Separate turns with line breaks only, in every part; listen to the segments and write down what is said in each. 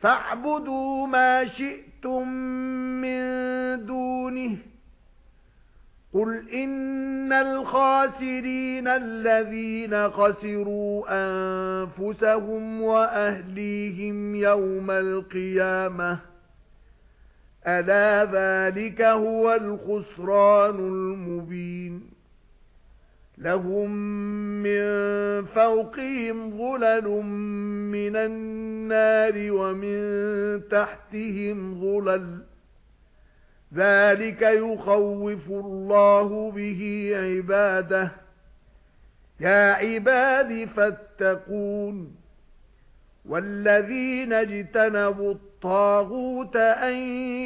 فَاعْبُدُوا مَا شِئْتُم مِّن دُونِهِ. قُلْ إِنَّ الْخَاسِرِينَ الَّذِينَ خَسِرُوا أَنفُسَهُمْ وَأَهْلِيهِمْ يَوْمَ الْقِيَامَةِ. أَلَا ذَلِكَ هُوَ الْخُسْرَانُ الْمُبِينُ. لَهُم مِّن فَوْقِهِمْ ظُلَلٌ مِّنَ النَّارِ. وَمِن تَحْتِهِمْ ظُلَلٌ. ذَلِكَ يُخَوِّفُ اللَّهُ بِهِ عِبَادَهُ. يَا عِبَادِ فَاتَّقُونِ. وَالَّذِينَ اجْتَنَبُوا الطَّاغُوتَ أَن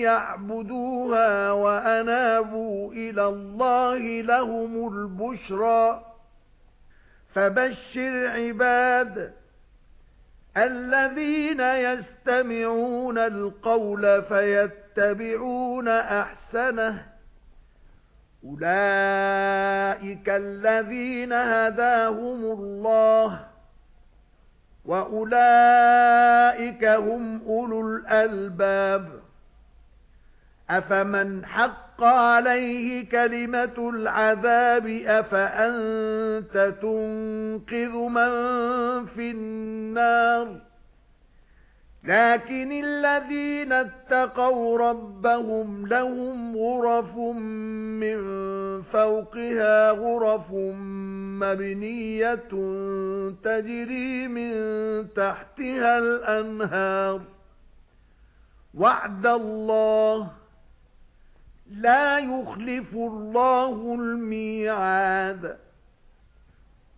يَعْبُدُوهَا وَأَنَابُوا إِلَى اللَّهِ لَهُمُ الْبُشْرَى. فَبَشِّرْ عِبَادِ الَّذِينَ يَسْتَمِعُونَ الْقَوْلَ فَيَتَّبِعُونَ أَحْسَنَهُ. أُولَئِكَ الَّذِينَ هَدَاهُمُ اللَّهُ وَأُولَئِكَ هُمْ أُولُو الْأَلْبَابِ. أَفَمَنْ حَقَّ عَلَيْهِ كَلِمَةُ الْعَذَابِ أَفَأَنْتَ تُنقِذُ مَنْ فِي النَّارِ؟ لَكِنِ الَّذِينَ اتَّقَوْا رَبَّهُمْ لَهُمْ غُرَفٌ مِنْ فَوْقِهَا غُرَفٌ مَبْنِيَّةٌ تَجْرِي مِنْ تَحْتِهَا الْأَنْهَارُ. وَعْدَ اللَّهِ لَا يُخْلِفُ اللَّهُ الْمِيعَادَ.